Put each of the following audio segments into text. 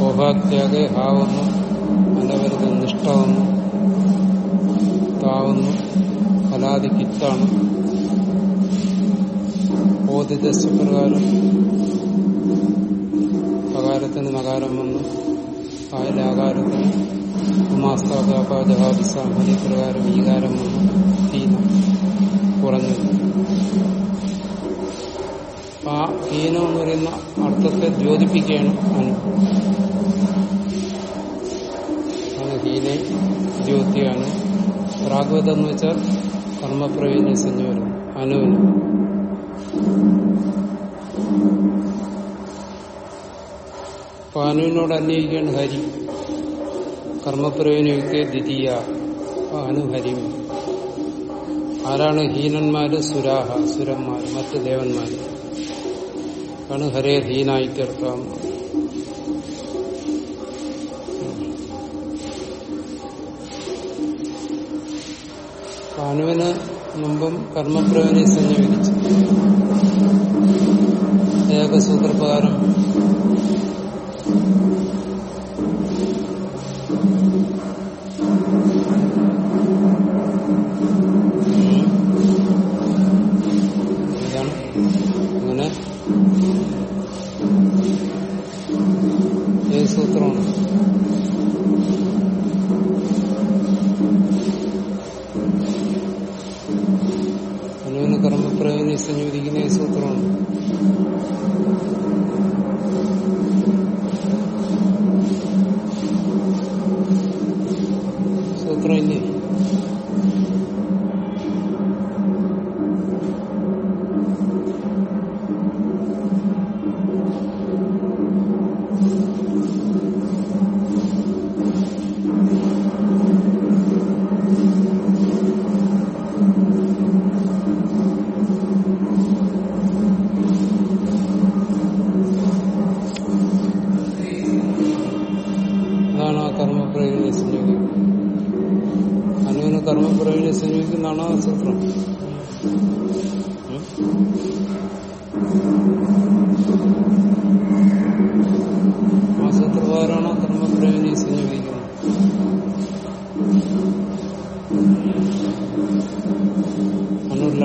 ഓഹാത്യാഗെ ഹാവുന്നു. അനവരത് നിഷ്ഠവന്നു. താവുന്നു. ഫലാദി കിത്താണ് ബോധിതസ് പ്രകാരം പകാരത്തിന് നകാരം വന്നു. ആകാരത്തിന് ഉമാസ്താപാജഹാദിസാമതി പ്രകാരം ഈകാരം ഹീന കുറഞ്ഞു. ആ ഹീനം എന്ന് പറയുന്ന അർത്ഥത്തെ ദ്യോതിപ്പിക്കുകയാണ് അനുഭവം ഹീനെ പ്രാഗ്വതം എന്ന് വെച്ചാൽ കർമ്മപ്രവീണ്യ സഞ്ജോരം അപ്പൊ അനുവിനോട് അന്വയിക്കുകയാണ് ഹരി. കർമ്മപ്രവീണയുക്തി ദ്വിതീയ. പാനു ഹരി. ആരാണ് ഹീനന്മാര്? സുരാഹ. സുരന്മാർ മറ്റ് ദേവന്മാര്. ആണ് ഹരേ ഹീനായി തീർക്കാം. അനുവിന് മുമ്പും കർമ്മപ്രവനെ സഞ്ജീവിച്ചു ഏകസൂത്രപ്രകാരം ഇതാണ്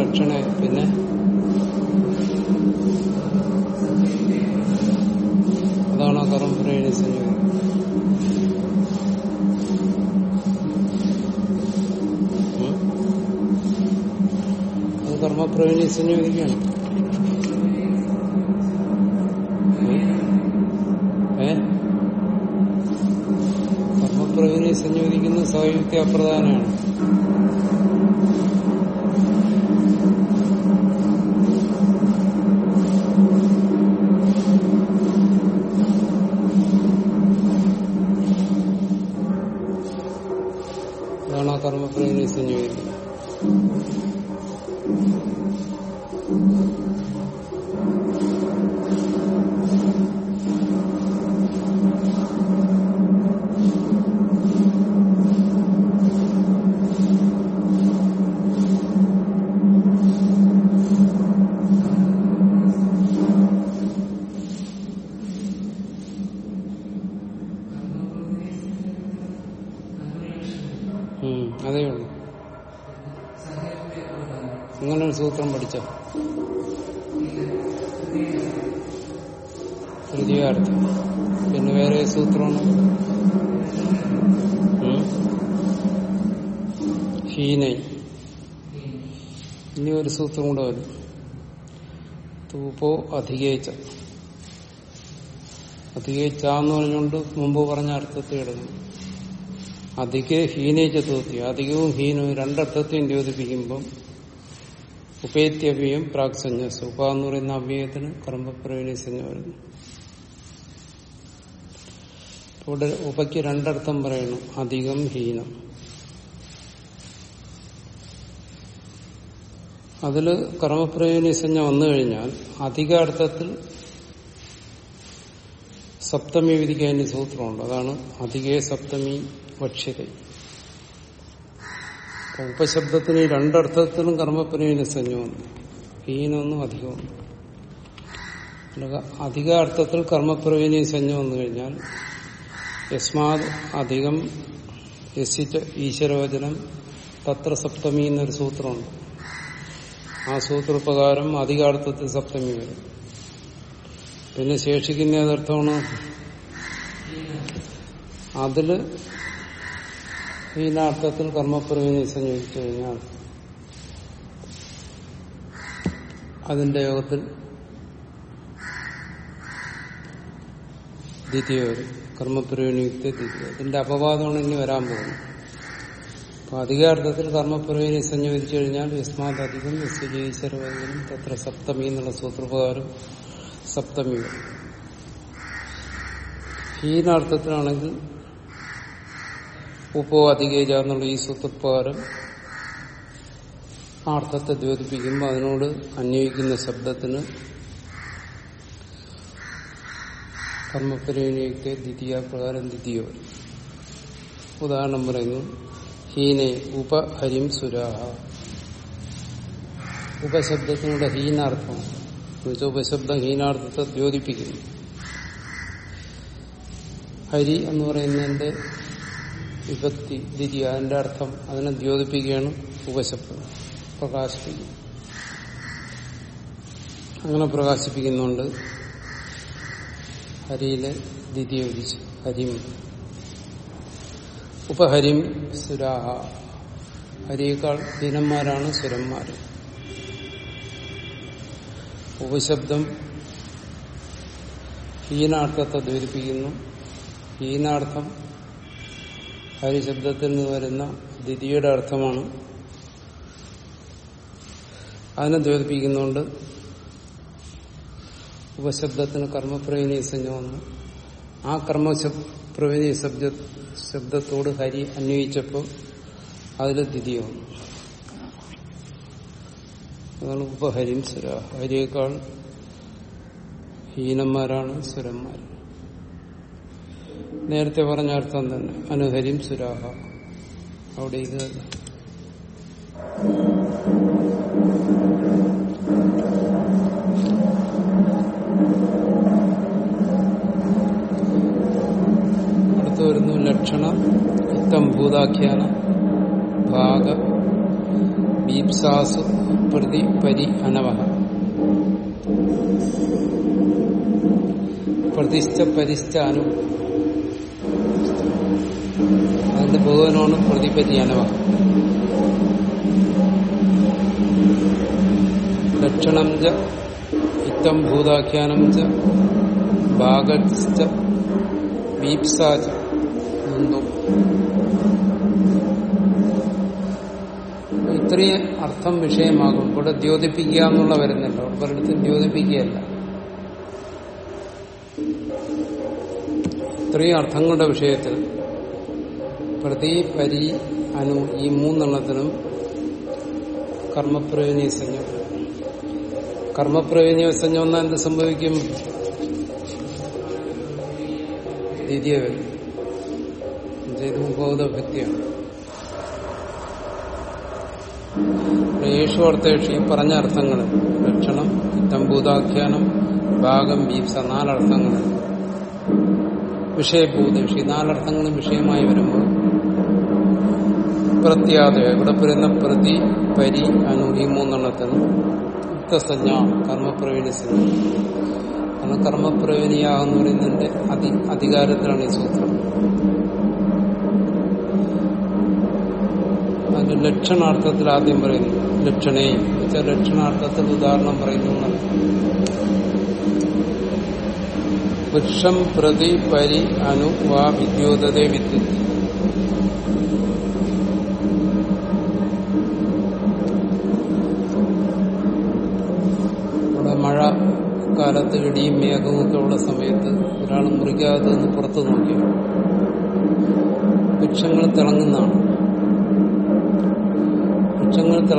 ലക്ഷണ പിന്നെ അതാണ് സംയോജിക്കുന്നത് ഉം? അത് കർമ്മപ്രവീണി സംയോജിക്കുകയാണ് ഏ? കർമ്മപ്രവീണി സംയോജിക്കുന്നത് സായുക്തി അപ്രധാനമാണ്. ഹീനൈ ഇനി ഒരു സൂത്രം കൂടെ വരും. തൂപ്പോ അധികേച്ച. അധികേച്ചാന്ന് പറഞ്ഞുകൊണ്ട് മുമ്പ് പറഞ്ഞ അർത്ഥത്തിൽ എടുക്കണം അധിക ഹീനേച്ച തൂത്തി. അധികവും ഹീനവും രണ്ടർത്ഥത്തെയും ദ്യോതിപ്പിക്കുമ്പം ഉപേത്യവ്യം പ്രാക് സന്യാസം ഉപ എന്ന് പറയുന്ന അവ്യയത്തിന് കർമ്മപ്രവീണസഞ്ജ വരുന്നു ഇവിടെ ഉപയ്ക്ക് രണ്ടർത്ഥം പറയുന്നു അധികം ഹീനം. അതിൽ കർമ്മപ്രയോജന സഞ്ജ വന്നു കഴിഞ്ഞാൽ അധിക അർത്ഥത്തിൽ സപ്തമി വിധിക്കാൻ സൂത്രമുണ്ട്. അതാണ് അധികേ സപ്തമി വക്ഷ്യത. അപ്പൊ ഉപശബ്ദത്തിന് രണ്ടർത്ഥത്തിലും കർമ്മപ്രവീന വന്നു. ഹീനൊന്നും അധികമൊന്നും. അധിക അർത്ഥത്തിൽ കർമ്മപ്രവീണി സഞ്ജ വന്നു കഴിഞ്ഞാൽ യസ്മാത് അധികം യസിച്ച ഈശ്വരവചനം തത്ര സപ്തമി എന്നൊരു സൂത്രമുണ്ട്. ആ സൂത്രപ്രകാരം അധികാർത്ഥത്തിൽ സപ്തമി വരും. പിന്നെ ശേഷിക്കുന്ന ഏതർത്ഥമാണ്? അതിൽ ഹീനാർത്ഥത്തിൽ കർമ്മപ്രവീണി സംയോജിച്ചു കഴിഞ്ഞാൽ അതിന്റെ യോഗത്തിൽ ദ്വിതീയ വരും. കർമ്മപ്രവീണിയുക്ത ദ്വിതീയ. അതിന്റെ അപവാദമാണ് ഇനി വരാൻ പോകുന്നത്. അധികാർത്ഥത്തിൽ കർമ്മപ്രവീണി സംയോജിച്ചു കഴിഞ്ഞാൽ യസ്മാത് അധികം യസ്വജീശ്വരവചനം തത്ര സപ്തമി എന്നുള്ള സൂത്രപ്രകാരം സപ്തമി. ഹീനാർത്ഥത്തിലാണെങ്കിൽ ഉപ്പോ അധികേജ എന്നുള്ള ഈ സൂത്രപ്രകാരം ആ അർത്ഥത്തെ ദ്യോതിപ്പിക്കുമ്പോൾ അതിനോട് അന്വയിക്കുന്ന ശബ്ദത്തിന് കർമ്മപരിണിയൊക്കെ ദ്വിതീയ പ്രകാരം ദ്വിതീയ ഉദാഹരണം പറയുന്നു ഹീനെ ഉപഹരിം സുരാഹ. ഉപശബ്ദത്തിനുള്ള ഹീനാർത്ഥം. എന്നുവെച്ചാൽ ഉപശബ്ദം ഹീനാർത്ഥത്തെ ദ്യോതിപ്പിക്കുന്നു. ഹരി എന്ന് പറയുന്നതിന്റെ വിഭക്തി ദിരി അതിന്റെ അർത്ഥം അതിനെ ദ്യോതിപ്പിക്കുകയാണ് ഉപശബ്ദം. പ്രകാശിപ്പിക്കും അങ്ങനെ പ്രകാശിപ്പിക്കുന്നുണ്ട്. ഹരിയിലെ ദ്വിതീയ വിധിച്ചു ഹരിം ഉപഹരിം സുരാഹ. ഹരിയേക്കാൾ ദീനന്മാരാണ് സുരന്മാർ ഉപശബ്ദം ഹീനാർത്ഥത്തെ ധരിപ്പിക്കുന്നു ഹീനാർത്ഥം ഹരിശബ്ദത്തിൽ നിന്ന് വരുന്ന ദ്വിതീയുടെ അർത്ഥമാണ്. അതിനെ ദ്വേദിപ്പിക്കുന്നുണ്ട് ഉപശബ്ദത്തിന് വന്നു ആ കർമ്മപ്രവീണി ശബ്ദ ശബ്ദത്തോട് ഹരി അന്വയിച്ചപ്പോൾ അതിൽ ദ്വിതീയ വന്നു. അതാണ് ഉപഹരിം സുര ഹരിയേക്കാൾ ഹീനന്മാരാണ് സുരന്മാർ നേരത്തെ പറഞ്ഞ അർത്ഥം തന്നെ. അനുഹരിയും സുരാഹ. അവിടെ ഇത് വരുന്നു ലക്ഷണ ഇത്തം ഭൂതാഖ്യാന ഭാഗ ബീപ്സാസു പ്രതി പരി അനവഹ. പ്രതിഷ്ഠ പരിഷ്ഠ അനു. അതിന്റെ ബഹുവനാണ് പ്രതിപരി അനവഹ. ലക്ഷണം ച ഇത്തം ഭൂതാഖ്യാനം ച ഭാഗശ്ച വീപ്സാച മുന്തും ഇത്രയും അർത്ഥം വിഷയമാകും. ഇവിടെ ദ്യോതിപ്പിക്കുക എന്നുള്ള വരുന്നില്ല. ഒരിടത്തും ദ്യോതിപ്പിക്കുകയല്ല. ഇത്രയും അർത്ഥങ്ങളുടെ വിഷയത്തിൽ പ്രതി പരി അനു ഈ മൂന്നെണ്ണത്തിനും കർമ്മപ്രവീണീയ സംജ്ഞം കർമ്മപ്രവീണീയ എന്നാൽ എന്ത് സംഭവിക്കും? ദ്വിതീയ വരും. ഇത് ബോധഭക്തിയാണ്. യേശു അർത്ഥേഷു പറഞ്ഞ അർത്ഥങ്ങൾ ലക്ഷണം ഇത്തംഭൂതാഖ്യാനം ഭാഗം വീപ്സ നാലർത്ഥങ്ങൾ വിഷയഭൂതേഷി ഈ നാലർത്ഥങ്ങളും വിഷയമായി വരുമ്പോൾ പ്രത്യാദയ ഇവിടെ പറയുന്ന പ്രതി പരി അനു ഈ മൂന്നെണ്ണത്തിന് യുക്തസഞ്ജ കർമ്മപ്രവീണി സഞ്ജ പറയുന്നതിന്റെ അധികാരത്തിലാണ് ഈ സൂത്രം. ലക്ഷണാർത്ഥത്തിൽ ആദ്യം പറയുന്നു. ലക്ഷണേ. വെച്ചാൽ ലക്ഷണാർത്ഥത്തിൽ ഉദാഹരണം പറയുന്നു. വൃക്ഷം പ്രതി പരി അനു വാ വിദ്യോതേ. വിദ്യ ഇവിടെ മഴ കാലത്ത് ഇടിയും മേഘവുമൊക്കെ ഉള്ള സമയത്ത് ഒരാൾ മുറിക്കാതെ പുറത്തു നോക്കിയാണ് വൃക്ഷങ്ങൾ തിളങ്ങുന്നതാണ്.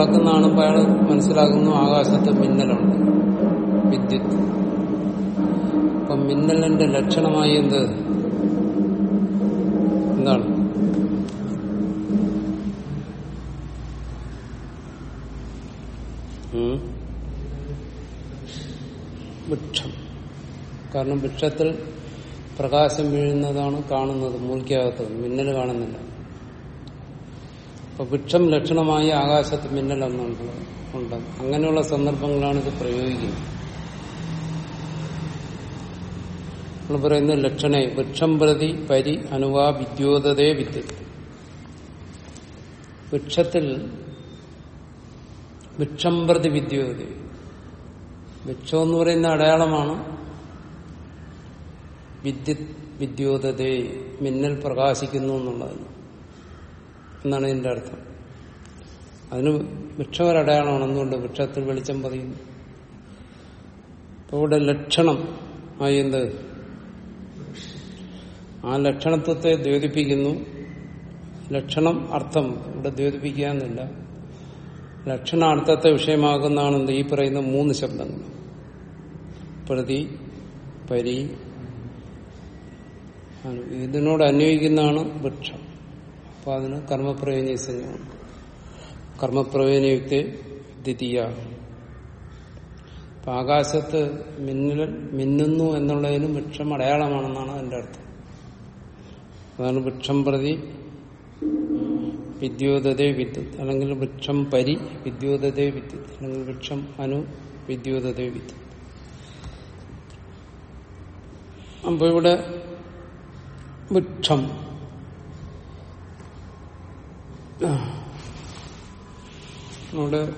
വൃക്ഷങ്ങൾ തിളക്കുന്ന അയാൾ മനസ്സിലാക്കുന്നു ആകാശത്ത് മിന്നലുണ്ട് വിദ്യുത്. അപ്പൊ മിന്നലിന്റെ ലക്ഷണമായി എന്ത്? എന്താണ്? വൃക്ഷം. കാരണം വൃക്ഷത്തിൽ പ്രകാശം വീഴുന്നതാണ് കാണുന്നത് മൂലിക്കകത്ത് മിന്നൽ കാണുന്നില്ല. അപ്പൊ വൃക്ഷം ലക്ഷണമായി ആകാശത്ത് മിന്നൽ എന്നുണ്ട് ഉണ്ട് അങ്ങനെയുള്ള സന്ദർഭങ്ങളാണ് ഇത് പ്രയോഗിക്കുന്നത്. നമ്മൾ പറയുന്ന ലക്ഷണേ വൃക്ഷം പ്രതി പരി അനുവാ വിദ്യോതതേ വിദ്യ വൃക്ഷത്തിൽ വൃക്ഷം പ്രതി വിദ്യോതേ. വൃക്ഷം എന്ന് പറയുന്ന അടയാളമാണ് വിദ്യുത് വിദ്യോതേ മിന്നൽ പ്രകാശിക്കുന്നു എന്നുള്ളതിന് എന്നാണ് ഇതിന്റെ അർത്ഥം. അതിന് വൃക്ഷം ഒരു അടയാളമാണ് എന്തുകൊണ്ട് വൃക്ഷത്തിൽ വെളിച്ചം പതിയുന്നു. അപ്പോൾ ഇവിടെ ലക്ഷണം ആയി എന്ത്? ആ ലക്ഷണത്വത്തെ ദ്യോതിപ്പിക്കുന്നു. ലക്ഷണം അർത്ഥം ഇവിടെ ദ്യോതിപ്പിക്കാന്നില്ല ലക്ഷണാർത്ഥത്തെ വിഷയമാകുന്നതാണ് ഈ പറയുന്ന മൂന്ന് ശബ്ദങ്ങൾ. പ്രതി പരി. ഇതിനോട് അന്വയിക്കുന്നതാണ് വൃക്ഷം. അപ്പൊ അതിന് കർമ്മപ്രയോജന സംജ്ഞമാണ് കർമ്മപ്രയോജനയുക്തി ദ്വിതീയ. അപ്പൊ ആകാശത്ത് മിന്നൽ മിന്നുന്നു എന്നുള്ളതിന് വൃക്ഷം അടയാളമാണെന്നാണ് അതിന്റെ അർത്ഥം. അതാണ് വൃക്ഷം പ്രതി വിദ്യോതതേ വിദ്യുത് അല്ലെങ്കിൽ വൃക്ഷം പരി വിദ്യോതതേ വിദ്യുത് അല്ലെങ്കിൽ വൃക്ഷം അനു വിദ്യോതതേ വിദ്യുത്. അപ്പൊ ഇവിടെ വൃക്ഷം ആ. ഇവിടെ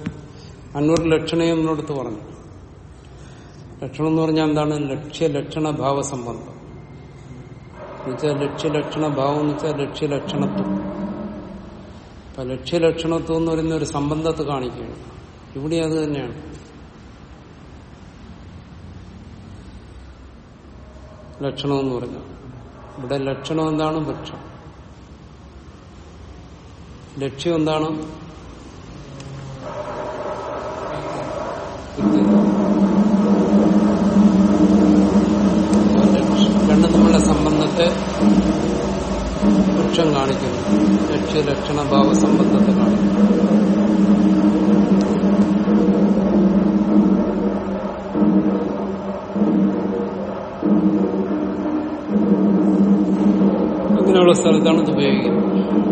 അന്നൂർ ലക്ഷണയും എന്നോടത്ത് പറഞ്ഞു. ലക്ഷണം എന്ന് പറഞ്ഞാൽ എന്താണ്? ലക്ഷ്യ ലക്ഷണ ഭാവ സംബന്ധം. എന്നുവെച്ചാൽ ലക്ഷ്യലക്ഷണ ഭാവം എന്ന് വെച്ചാൽ ലക്ഷ്യലക്ഷണത്വം അപ്പൊ ലക്ഷ്യലക്ഷണത്വം എന്ന് പറയുന്ന ഒരു സംബന്ധത്തെ കാണിക്കുകയാണ്. ഇവിടെ അത് തന്നെയാണ്. ലക്ഷണം എന്ന് പറഞ്ഞാൽ. ഇവിടെ ലക്ഷണം എന്താണ്? വൃക്ഷം. ലക്ഷ്യം എന്താണ്? രണ്ടും തമ്മിലുള്ള സംബന്ധത്തെ വൃക്ഷം കാണിക്കുന്നു. ലക്ഷ്യ ലക്ഷണ സംബന്ധത്തെ കാണിക്കുന്നു. സ്ഥലത്താണ് ഇത് ഉപയോഗിക്കുന്നത്.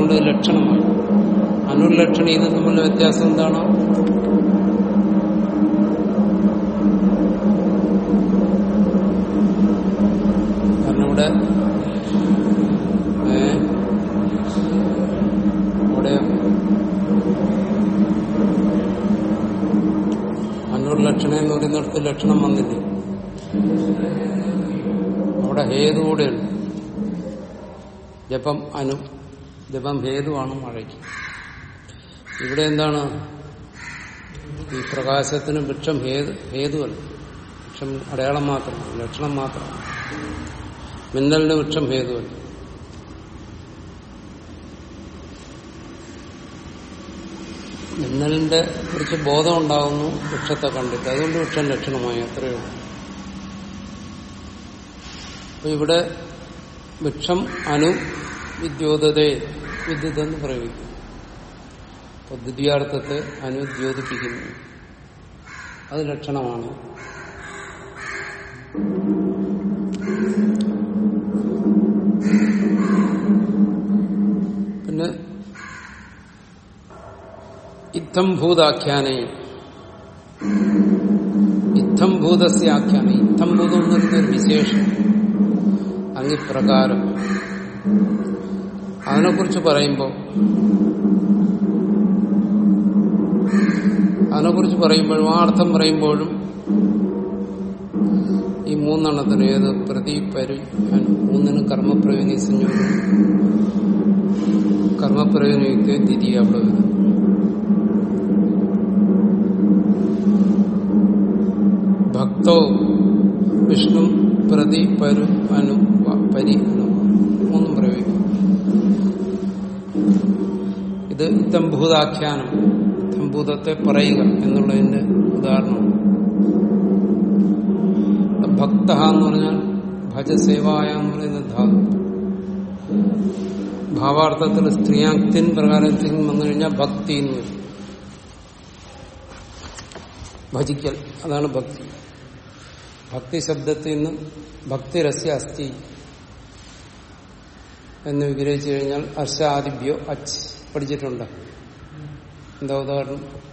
അതുകൊണ്ട് ലക്ഷണമാണ്. അനുലക്ഷണി ഇത് തമ്മിലുള്ള വ്യത്യാസം എന്താണ്? കാരണം ഇവിടെ ഇവിടെ അന്നൂർ ലക്ഷണം എന്ന് പറയുന്നിടത്ത് ലക്ഷണം വന്നില്ലേ? അവിടെ ഹേതു കൂടെയുണ്ട് ജപം അനു ജപം ഹേതുവാണ് മഴയ്ക്ക്. ഇവിടെ എന്താണ്? ഈ പ്രകാശത്തിന് വൃക്ഷം ഹേതു ഹേതുവല്ല. വൃക്ഷം അടയാളം മാത്രമാണ് ലക്ഷണം മാത്രമാണ് മിന്നലിന് വൃക്ഷം ഹേതുവല്ല. മിന്നലിന്റെ കുറിച്ച് ബോധം ഉണ്ടാകുന്നു വൃക്ഷത്തെ കണ്ടിട്ട്. അതുകൊണ്ട് വൃക്ഷം ലക്ഷണമായി അത്രയേ ഉള്ളൂ. അപ്പൊ ഇവിടെ വൃക്ഷം അനു വിദ്യോതതേ വിദ്യുത് എന്ന് പ്രയോഗിക്കും. അപ്പൊ ദ്വിതീയാർത്ഥത്തെ അനുദ്യോതിപ്പിക്കുന്നു അത് ലക്ഷണമാണ്. പിന്നെ ഇത്തം ഭൂതാഖ്യാനയും ഇത്തം ഭൂതസ്യ ആഖ്യാന ഇത്തം ഭൂതം എന്ന് പറയുന്ന വിശേഷം. അങ്ങിപ്രകാരം അതിനെക്കുറിച്ച് പറയുമ്പോൾ അതിനെക്കുറിച്ച് പറയുമ്പോഴും ആ അർത്ഥം പറയുമ്പോഴും ഈ മൂന്നെണ്ണത്തിന് ഏത് പ്രതി പരി മൂന്നിനും സംയോജനം കർമ്മപ്രയോജനത്തെ തിരികെ അവിടെ വരുന്നു. ഭക്തോ വിഷ്ണു പ്രതി പരു അനു പരി അനു മൂന്നും പ്രയോഗിക്കും ഇത് ഇത്തംഭൂതാഖ്യാനം ഇത്തംഭൂതത്തെ പറയുക എന്നുള്ളതിന്റെ ഉദാഹരണമാണ്. ഭക്ത എന്ന് പറഞ്ഞാൽ ഭജസേവായ എന്ന് പറയുന്ന ധാതു. ഭാവാർത്ഥത്തിൽ സ്ത്രീയാക്തിൻ പ്രകാരത്തിൽ വന്നു കഴിഞ്ഞാൽ ഭക്തി എന്ന് വരും. ഭജിക്കൽ അതാണ് ഭക്തി. ഭക്തി ശബ്ദത്തിൽ നിന്ന് ഭക്തിരസ്യ അസ്ഥി എന്ന് വിഗ്രഹിച്ചു കഴിഞ്ഞാൽ അർഷാദിഭ്യോ അച്ച് പഠിച്ചിട്ടുണ്ട്. എന്താ ഉദാഹരണം?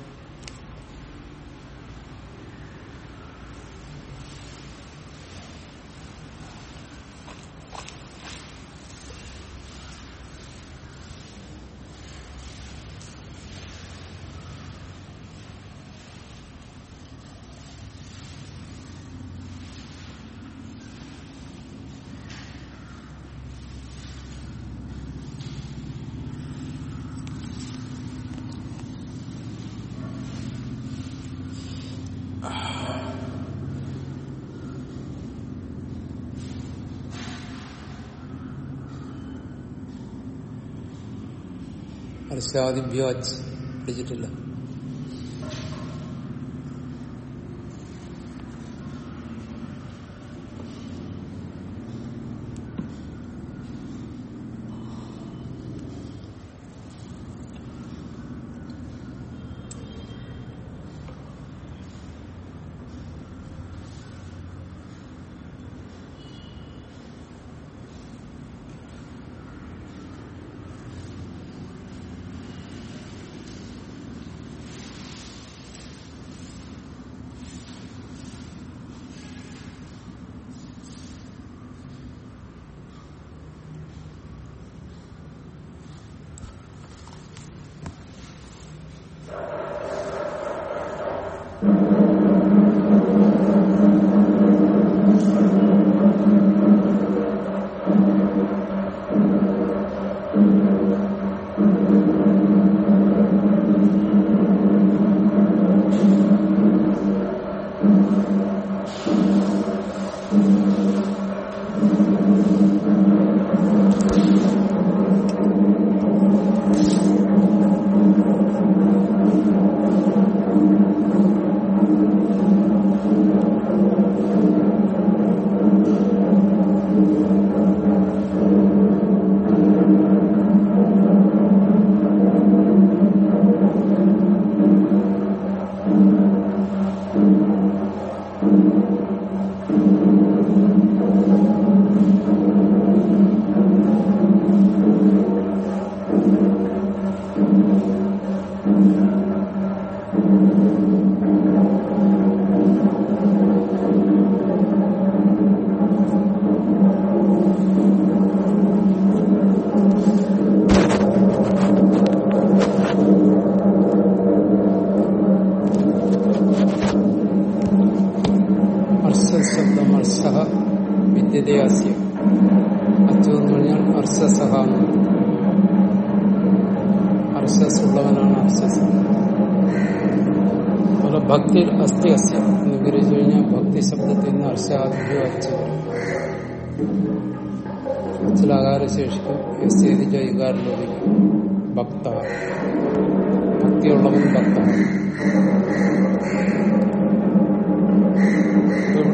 അർഷാദിഭ്യോ അച്ച് പഠിച്ചിട്ടില്ല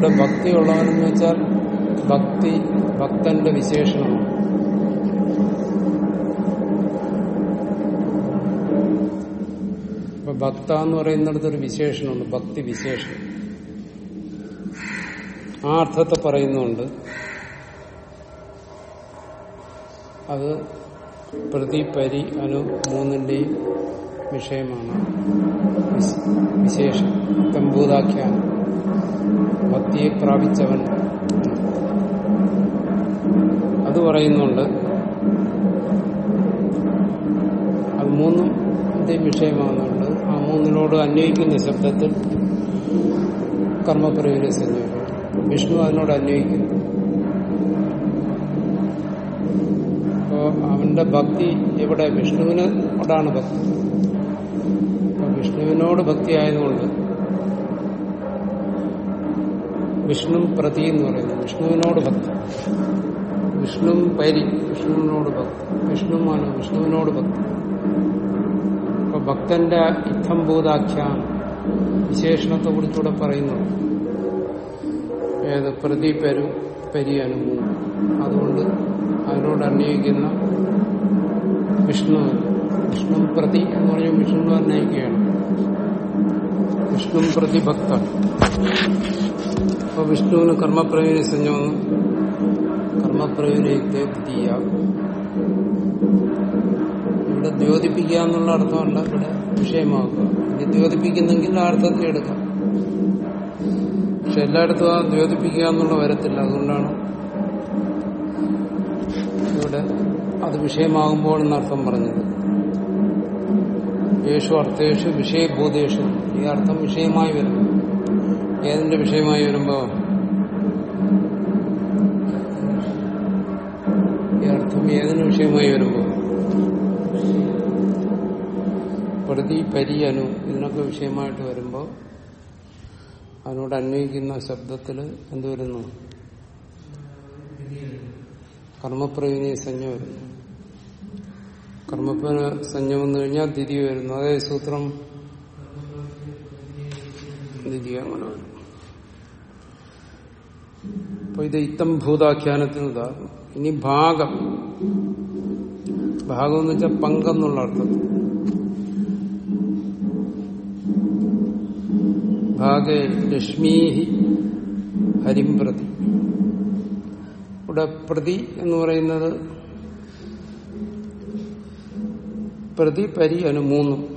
ഇവിടെ ഭക്തിയുള്ളവനെന്ന് വെച്ചാൽ ഭക്തി ഭക്തന്റെ വിശേഷണമാണ് ഇപ്പൊ ഭക്ത എന്ന് പറയുന്നിടത്തൊരു വിശേഷണമുണ്ട് ഭക്തി വിശേഷം. ആ അർത്ഥത്തെ പറയുന്നുണ്ട്. അത് പ്രതി പരി അനു മൂന്നിന്റെയും വിഷയമാണ്. വിശേഷം. തമ്പൂതാഖ്യാനം ഭക്തിയെ പ്രാപിച്ചവൻ. അത് പറയുന്നുണ്ട്. അത് മൂന്നും ഇതിന്റെയും വിഷയമാകുന്നുണ്ട് ആ മൂന്നിനോട് അന്വയിക്കുന്ന ശബ്ദത്തിൽ കർമ്മപ്രയോജന സംയോഗം വിഷ്ണു അതിനോട് അന്വയിക്കുന്നു. അപ്പോ അവന്റെ ഭക്തി എവിടെ? വിഷ്ണുവിനോടാണ് ഭക്തി. വിഷ്ണുവിനോട് ഭക്തി ആയതുകൊണ്ട് വിഷ്ണു പ്രതി എന്ന് പറയുന്നത് വിഷ്ണുവിനോട് ഭക്തി വിഷ്ണു പരി വിഷ്ണുവിനോട് ഭക്തി വിഷ്ണുമാണ് വിഷ്ണുവിനോട് ഭക്തി അപ്പൊ ഭക്തന്റെ ഇത്തം ഇത്തംഭൂതാഖ്യാനം വിശേഷണത്തെ കുറിച്ചുകൂടെ പറയുന്നു. ഏത് പ്രതി പെരു പരി അനുഭവം. അതുകൊണ്ട് അതിനോട് അന്വയിക്കുന്ന വിഷ്ണു വിഷ്ണു പ്രതി എന്ന് പറഞ്ഞാൽ വിഷ്ണു അന്വയിക്കുകയാണ്. വിഷ്ണു പ്രതിഭക്ത അപ്പൊ വിഷ്ണുവിന് കർമ്മപ്രയോജന സഞ്ജമെന്ന് കർമ്മപ്രയോജനത്തെ ദ്വിതീയ ഇവിടെ ദ്യോതിപ്പിക്കുക എന്നുള്ള അർത്ഥമല്ല ഇവിടെ വിഷയമാക്കുക ഇനി ദ്യോതിപ്പിക്കുന്നെങ്കിൽ ആ അർത്ഥത്തിൽ എടുക്കാം. പക്ഷെ എല്ലായിടത്തും ആ ദ്യോതിപ്പിക്കുക എന്നുള്ള വരത്തില്ല അതുകൊണ്ടാണ് ഇവിടെ അത് വിഷയമാകുമ്പോൾ എന്നർത്ഥം പറഞ്ഞത്. യേശു അർത്ഥേഷു വിഷയബോധേഷു. ഈ അർത്ഥം വിഷയമായി വരുന്നു. ഏതിന്റെ വിഷയമായി വരുമ്പോ ഈ അർത്ഥം ഏതിന് വിഷയമായി വരുമ്പോ പ്രതി പരി അനു ഇതിനൊക്കെ വിഷയമായിട്ട് വരുമ്പോ അതിനോട് അന്വയിക്കുന്ന ശബ്ദത്തിൽ എന്ത് വരുന്നു? കർമ്മപ്രയോജന സഞ്ജ വരുന്നു. കർമ്മപ്ര സഞ്ജ വന്നു കഴിഞ്ഞാൽ തിരി വരുന്നു. അതേ സൂത്രം തിരികെ അങ്ങനെ വരും അപ്പൊ ഇത് ഇത്തം ഭൂതാഖ്യാനത്തിന് ഉദാഹരണം ഇനി ഭാഗം. ഭാഗം എന്ന് വെച്ചാൽ പങ്കെന്നുള്ള അർത്ഥത്തിൽ ഭാഗേ ലക്ഷ്മീ ഹരിം പ്രതി. ഇവിടെ പ്രതി എന്ന് പറയുന്നത് പ്രതി പരി അനു മൂന്നും.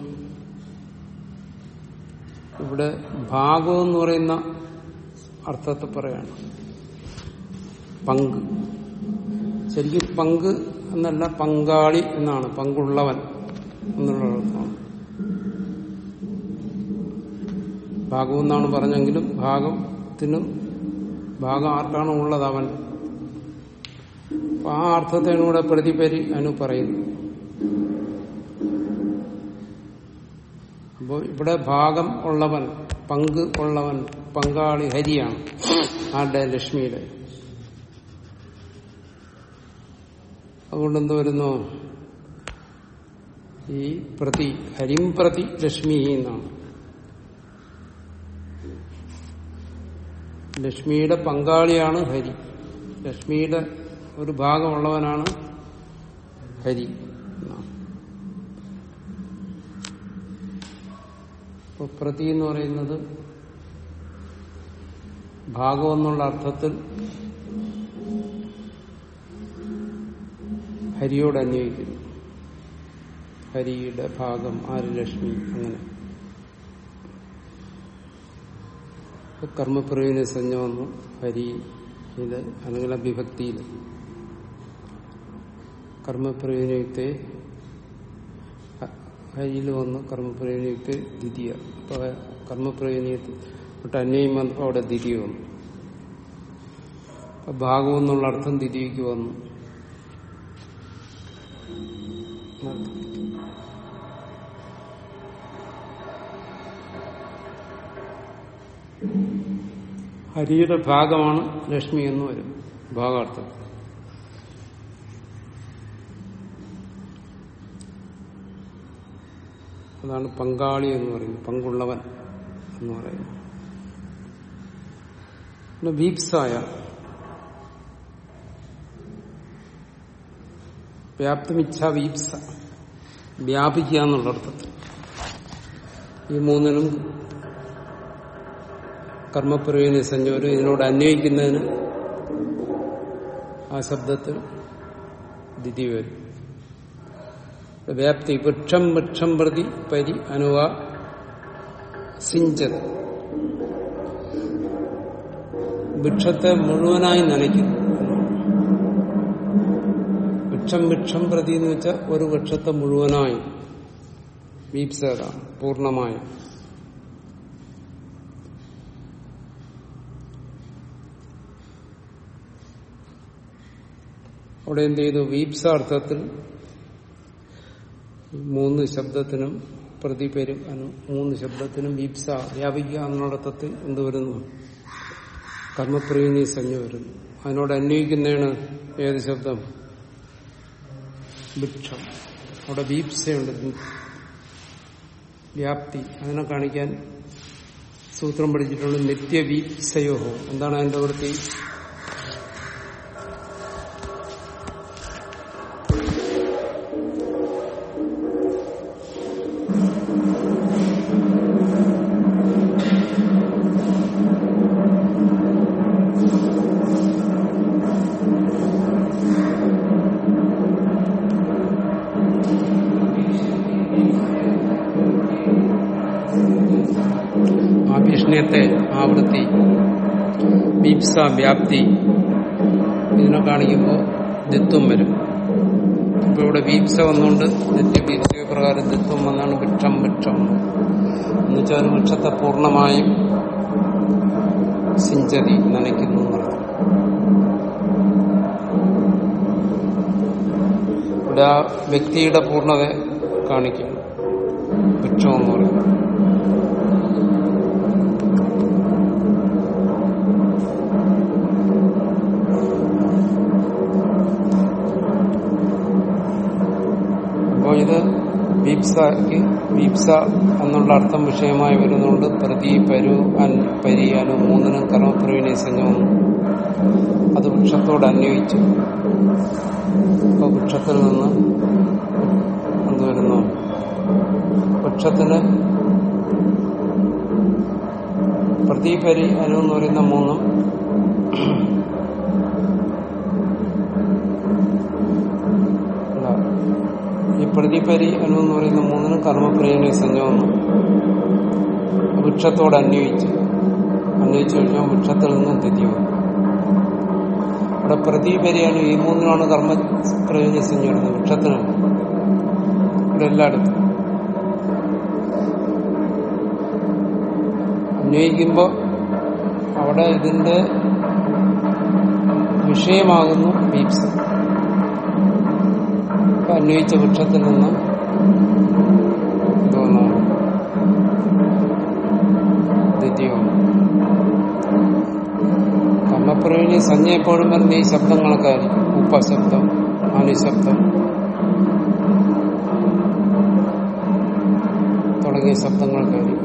ഇവിടെ ഭാഗം എന്ന് പറയുന്ന അർത്ഥത്തെ പറയാണ്. പങ്ക്. ശരിക്കും പങ്ക് എന്നല്ല പങ്കാളി എന്നാണ്. പങ്കുള്ളവൻ എന്നുള്ള അർത്ഥമാണ് ഭാഗം എന്നാണ് പറഞ്ഞെങ്കിലും ഭാഗത്തിന് ഭാഗം ആർക്കാണ് ഉള്ളത് അവൻ. അപ്പൊ ആ അർത്ഥത്തെയാണ് ഇവിടെ പ്രതിപരി അനു പറയുന്നു അപ്പോൾ ഇവിടെ ഭാഗം ഉള്ളവൻ പങ്ക് ഉള്ളവൻ പങ്കാളി ഹരിയാണ് ആരുടെ? ലക്ഷ്മിയുടെ. അതുകൊണ്ട് എന്ത് വരുന്നു? ഈ പ്രതി ഹരിം പ്രതി ലക്ഷ്മി എന്നാണ്. ലക്ഷ്മിയുടെ പങ്കാളിയാണ് ഹരി. ലക്ഷ്മിയുടെ ഒരു ഭാഗമുള്ളവനാണ് ഹരി പ്രതി എന്ന് പറയുന്നത് ഭാഗം എന്നുള്ള അർത്ഥത്തിൽ ഹരിയോട് അന്വയിക്കുന്നു. ഹരിയുടെ ഭാഗം ആര് ലക്ഷ്മി? അങ്ങനെ. കർമ്മപ്രവീണ സഞ്ജ ഹരി ഇത് അല്ലെങ്കിൽ അഭിഭക്തിയിൽ. കർമ്മപ്രവീണയുക്തെ ഹരിയിൽ വന്ന്. കർമ്മപ്രവീണയുക്തെ ദ്വിതീയ. കർമ്മപ്രവീണയത്തിൽ തൊട്ട് അന്യം വന്നപ്പോൾ അവിടെ ദ്വിതീയ വന്നു. ഭാഗം എന്നുള്ള അർത്ഥം ദ്വിതീയക്ക് വന്നു. ഹരിയുടെ ഭാഗമാണ് ലക്ഷ്മി എന്ന് വരും. ഭാഗാർത്ഥം. അതാണ് പങ്കാളി എന്ന് പറയുന്നത്. പങ്കുള്ളവൻ എന്ന് പറയുന്നത്. വ്യാപ്തമിച്ഛാ വ്യാപ്തമിച്ഛ വീപ്സ വ്യാപിക്കുക എന്നുള്ള അർത്ഥത്തിൽ. ഈ മൂന്നിനും കർമ്മപ്രവീണി സഞ്ജോരും ഇതിനോട് അന്വയിക്കുന്നതിന് ആ ശബ്ദത്തിൽ ദിതി വരും. വ്യാപ്തി വൃക്ഷം വൃക്ഷം പ്രതി പരി അനുവാ സിഞ്ചത്. വൃക്ഷത്തെ മുഴുവനായി നനയ്ക്കുന്നു. വൃക്ഷം വൃക്ഷം പ്രതി എന്ന് വെച്ചാൽ ഒരു വൃക്ഷത്തെ മുഴുവനായി. വീപ്സേത പൂർണമായും അവിടെ എന്ത് ചെയ്തു? വീപ്സാർത്ഥത്തിൽ മൂന്ന് ശബ്ദത്തിനും പ്രതിപരും മൂന്ന് ശബ്ദത്തിനും വീപ്സ വ്യാപിക്കുക എന്നർത്ഥത്തിൽ എന്ത് വരുന്നു കർമ്മപ്രയോജന സഞ്ജ വരുന്നു അതിനോട് അന്വയിക്കുന്നതാണ് ഏത് ശബ്ദം? ഭിക്ഷം. അവിടെ വീപ്സയുണ്ട് വ്യാപ്തി. അതിനെ കാണിക്കാൻ സൂത്രം പഠിച്ചിട്ടുള്ള നിത്യവീപ്സയോഹോ എന്താണ് അതിന്റെ വൃത്തി? ആവൃത്തി ബീപ്സ വ്യാപ്തി ഇതിനെ കാണിക്കുമ്പോൾ ദിത്വം വരും. ഇപ്പൊ ഇവിടെ വീപ്സ വന്നുകൊണ്ട് നിത്യവീപ്സ പ്രകാരം ദിത്വം വന്നാണ് വൃക്ഷം വൃക്ഷം എന്നുവെച്ചാൽ ഒരു വൃക്ഷത്തെ പൂർണമായും സിഞ്ചതി നനയ്ക്കുന്നു ഇവിടെ ആ വ്യക്തിയുടെ പൂർണത കാണിക്കുന്നു. വൃക്ഷം എന്ന് പറയുന്നത്. വീപ്സയ്ക്ക് വീപ്സ എന്നുള്ള അർത്ഥം വിഷയമായി വരുന്നുണ്ട് പ്രതി പരു അൻ അനു മൂന്നിനും കർമ്മപ്രവീണി സംഘവും അത് വൃക്ഷത്തോട് അന്വയിച്ചു. അപ്പോൾ വൃക്ഷത്തിൽ നിന്ന് എന്തുവരുന്നു വൃക്ഷത്തിന് പ്രതി പരി അനു എന്ന് പറയുന്ന മൂന്നും പ്രതിപരി അനു എന്ന് പറയുന്ന മൂന്നിനും കർമ്മപ്രേരണി സംഘമെന്ന് വൃക്ഷത്തോട് അന്വയിച്ച്. അന്വയിച്ചു കഴിഞ്ഞാൽ വൃക്ഷത്തിൽ നിന്നും വന്നു. അവിടെ പ്രതിപരിയാണ് ഈ മൂന്നിനാണ് കർമ്മ പ്രയോജന സംഖ്യ വൃക്ഷത്തിനാണ്. വൃക്ഷത്തിന് ഇവിടെ എല്ലായിടത്തും. അന്വയിക്കുമ്പോൾ അവിടെ ഇതിന്റെ വിഷയമാകുന്നു ബീപ്സ. അന്വയിച്ച വൃക്ഷത്തിൽ നിന്ന് തോന്നുന്നു ദ്വിതീയവും കർമ്മപ്രവീണി സഞ്ജ എപ്പോഴും വരുന്ന ഈ ശബ്ദങ്ങളൊക്കെ ആയിരിക്കും. ഉപ്പശബ്ദം അനുശബ്ദം തുടങ്ങിയ ശബ്ദങ്ങളൊക്കെ ആയിരിക്കും.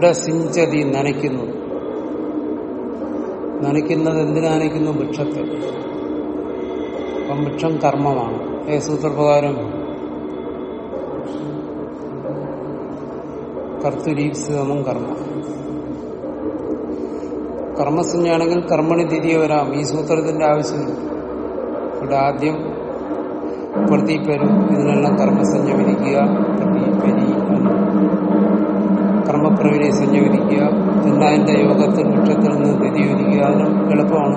ഇവിടെ സിഞ്ചതി നനയ്ക്കുന്നു. നനയ്ക്കുന്നത് എന്തിനാ നനയ്ക്കുന്നു? വൃക്ഷത്തെ അപ്പം വൃക്ഷം കർമ്മമാണ്. ഏ സൂത്രപ്രകാരം? കർത്തുരീപ്സിതമും കർമ്മ. കർമ്മസഞ്ജയാണെങ്കിൽ കർമ്മണി തിരികെ വരാം. ഈ സൂത്രത്തിന്റെ ആവശ്യമില്ല ഇവിടെ ആദ്യം പ്രതിപ്പരും ഇതിനെല്ലാം കർമ്മസഞ്ജ വിധിക്കുക. സംയോജിക്കുക പിന്നെ അതിന്റെ യോഗത്തിൽ വൃക്ഷത്തിൽ നിന്ന് അതിനും എളുപ്പമാണ്.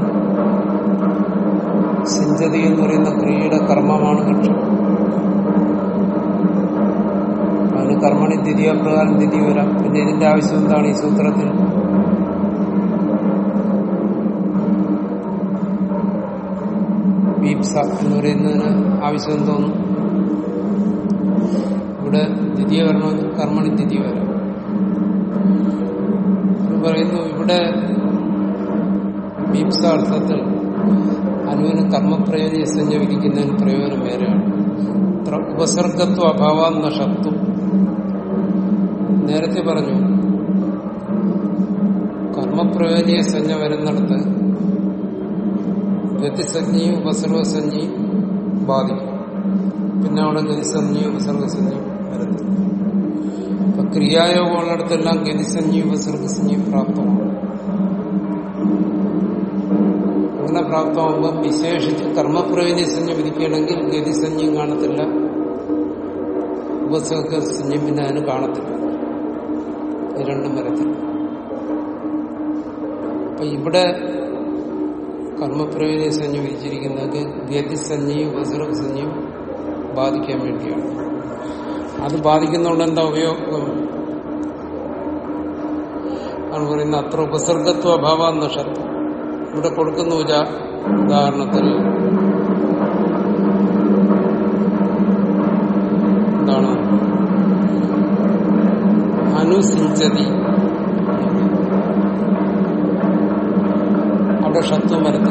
സിഞ്ചതി എന്ന് പറയുന്ന ക്രിയയുടെ കർമ്മമാണ് വൃക്ഷം അതിന് കർമ്മണി തിരിയ പ്രകാരം തിരി വരാം. പിന്നെ ഇതിന്റെ ആവശ്യം എന്താണ് ഈ സൂത്രത്തിൽ? വീപ്സ എന്ന് പറയുന്നതിന് ആവശ്യം തോന്നുന്നു ഇവിടെ ദ്വിതീയ വരണമെങ്കിൽ കർമ്മണി ദ്വിതീയ വരാം. പറയുന്നു ഇവിടെ വീപ്സാർത്ഥത്തിൽ അനുവിന് കർമ്മപ്രയോജന വിധിക്കുന്നതിന് പ്രയോജനം വേറെയാണ്. ഉപസർഗത്വ അഭാവാൻ നഷത്തു നേരത്തെ പറഞ്ഞു കർമ്മപ്രയോജന സഞ്ജ വരുന്നിടത്ത് ഗതിസഞ്ജയും ഉപസർഗസഞ്ജയും ബാധിക്കും. പിന്നെ അവിടെ ഗതിസഞ്ജയും ഉപസർഗസഞ്ജയും വരത്തില്ല. അപ്പൊ ക്രിയായോഗമുള്ളിടത്തെല്ലാം ഗതിസഞ്ജീവ ഉപസർഗസഞ്ജയും പ്രാപ്തമാണ്. അങ്ങനെ പ്രാപ്തമാകുമ്പോൾ വിശേഷിച്ച് കർമ്മപ്രയോജനസഞ്ജ വിധിക്കുകയാണെങ്കിൽ ഗതിസഞ്ജയും കാണത്തില്ല. ഉപസർഗസഞ്ജം പിന്നെ അതിന് കാണത്തില്ല രണ്ടും വരത്തില്ല. അപ്പൊ ഇവിടെ കർമ്മപ്രയോജനസഞ്ജ വിധിച്ചിരിക്കുന്നത് ഗതിസഞ്ജയും ഉപസർഗസഞ്ജയും ബാധിക്കാൻ വേണ്ടിയാണ്. അത് ബാധിക്കുന്നതുകൊണ്ട് എന്താ ഉപയോഗം? ആണ് പറയുന്നത് അത്ര ഉപസർഗത്വ അഭാവം നഷത്വം ഇവിടെ കൊടുക്കുന്ന ഉദാ ഉദാഹരണത്തിൽ എന്താണ്? അനുസൃജതി. അവിടെ ഷത്വം വരത്തില്ല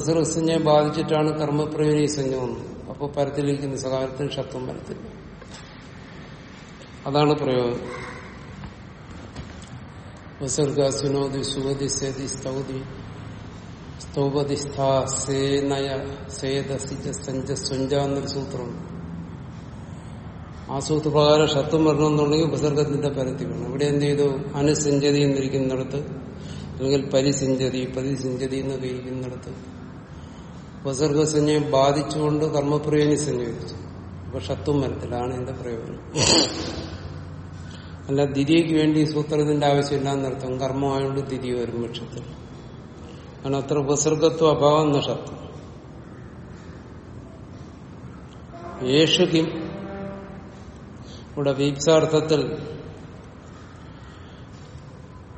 ഉപസർഗസഞ്ജയെ ബാധിച്ചിട്ടാണ് കർമ്മപ്രയോജന സഞ്ജ വന്നത്. അപ്പോൾ പരത്തിലിരിക്കുന്ന സകാലത്തിന് ഷത്വം വരത്തില്ല അതാണ് പ്രയോഗം. ഉപസർഗ സുനോദി സുവതി സേതി സേനയ സൂത്രമുണ്ട്. ആ സൂത്രപ്രകാരം ഷത്വം വരണമെന്നുണ്ടെങ്കിൽ ഉപസർഗത്തിന്റെ പരത്തി വേണം. ഇവിടെ എന്ത് ചെയ്തു? അനുസഞ്ചതി എന്നിരിക്കുന്നിടത്ത് അല്ലെങ്കിൽ പരിസഞ്ചതി പരിസഞ്ചതി എന്നൊക്കെ ഇരിക്കുന്നിടത്ത്. ഉപസർഗസഞ്ജയെ ബാധിച്ചുകൊണ്ട് കർമ്മപ്രയോജന സഞ്ജയിച്ചു അപ്പൊ ഷത്വം വരത്തില്ല ആണ് എന്റെ പ്രയോജനം. അല്ല ദിരിയയ്ക്ക് വേണ്ടി സൂത്രത്തിന്റെ ആവശ്യമില്ല എന്നർത്ഥം കർമ്മമായോണ്ട് ദിരി വരും പക്ഷത്തിൽ. കാരണം അത്ര ഉപസർഗത്വ അഭാവം എന്ന ഷത്വം. യേശുകിം ഇവിടെ വീപ്സാർത്ഥത്തിൽ